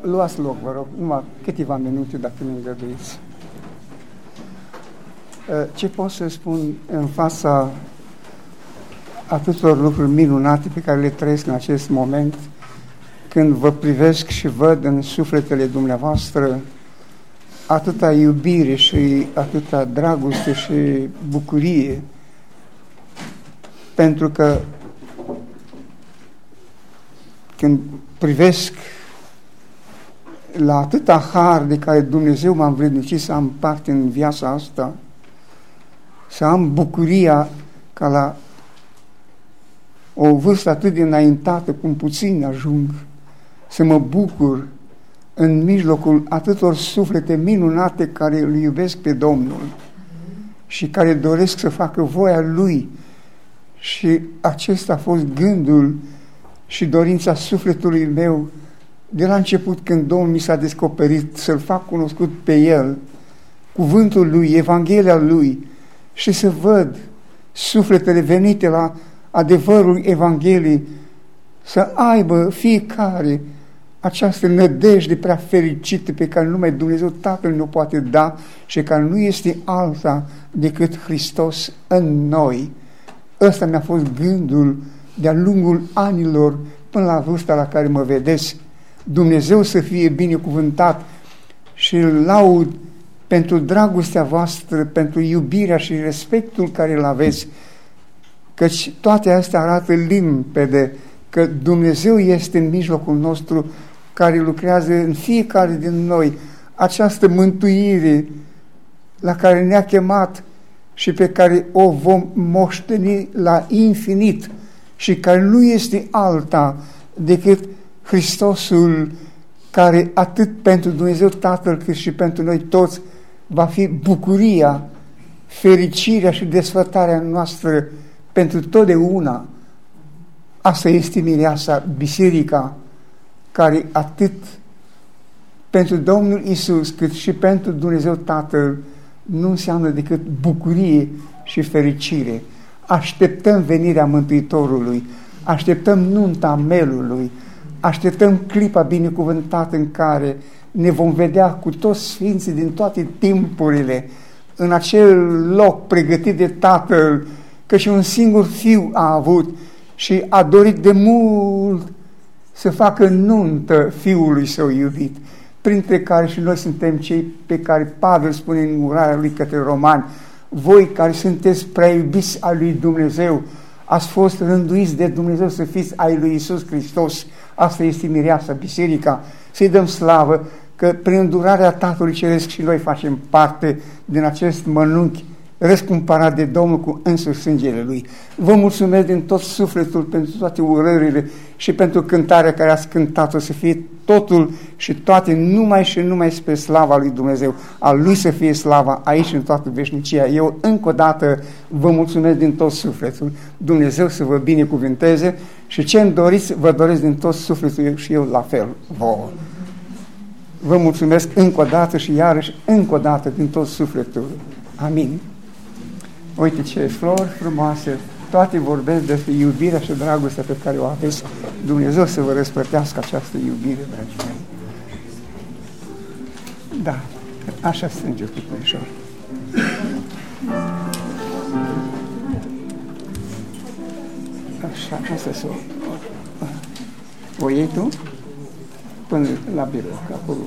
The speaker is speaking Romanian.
luați loc, vă rog, numai câteva minute, dacă nu îngăduiți. Uh, ce pot să spun în fața atâtor lucruri minunate pe care le trăiesc în acest moment, când vă privesc și văd în sufletele dumneavoastră atâta iubire și atâta dragoste și bucurie, pentru că când privesc la atâta har de care Dumnezeu m-a învrednicit să am parte în viața asta, să am bucuria ca la o vârstă atât de înaintată, cum puțin ajung, să mă bucur în mijlocul atâtor suflete minunate care îl iubesc pe Domnul și care doresc să facă voia Lui. Și acesta a fost gândul și dorința sufletului meu de la început când Domnul mi s-a descoperit să-L fac cunoscut pe El, cuvântul Lui, Evanghelia Lui și să văd sufletele venite la adevărul Evangheliei, să aibă fiecare această nădejde prea fericită pe care numai Dumnezeu Tatăl nu poate da și care nu este alta decât Hristos în noi. Ăsta mi-a fost gândul de-a lungul anilor până la vârsta la care mă vedeți Dumnezeu să fie binecuvântat și îl laud pentru dragostea voastră, pentru iubirea și respectul care îl aveți, căci toate astea arată limpede că Dumnezeu este în mijlocul nostru care lucrează în fiecare din noi această mântuire la care ne-a chemat și pe care o vom moșteni la infinit și care nu este alta decât Hristosul care atât pentru Dumnezeu Tatăl cât și pentru noi toți va fi bucuria, fericirea și desfătarea noastră pentru totdeauna. Asta este mireasa, biserica, care atât pentru Domnul Isus cât și pentru Dumnezeu Tatăl nu înseamnă decât bucurie și fericire. Așteptăm venirea Mântuitorului, așteptăm nunta melului, Așteptăm clipa binecuvântată în care ne vom vedea cu toți sfinții din toate timpurile în acel loc pregătit de Tatăl, că și un singur fiu a avut și a dorit de mult să facă nuntă fiului său iubit, printre care și noi suntem cei pe care Pavel spune în urarea lui către romani, voi care sunteți prea iubiți al lui Dumnezeu, ați fost rânduiți de Dumnezeu să fiți ai lui Isus Hristos, Asta este mireasa, biserica. Să-i dăm slavă că prin îndurarea Tatălui Ceresc și noi facem parte din acest mănunchi răscumpărat de Domnul cu însuși sângele Lui. Vă mulțumesc din tot sufletul pentru toate urările și pentru cântarea care ați cântat-o, să fie totul și toate numai și numai spre slava lui Dumnezeu. Al Lui să fie slava aici în toată veșnicia. Eu încă o dată vă mulțumesc din tot sufletul. Dumnezeu să vă binecuvinteze și ce îmi doriți, vă doresc din tot sufletul și eu la fel vouă. Vă mulțumesc încă o dată și iarăși încă o dată din tot sufletul. Amin. Uite ce flori frumoase, toate vorbesc despre iubirea și dragostea pe care o aveți. Dumnezeu să vă răspărtească această iubire, dragii mei. Da, așa strânge cu puișor. Așa, asta să o... O iei tu? Până la birou, acolo.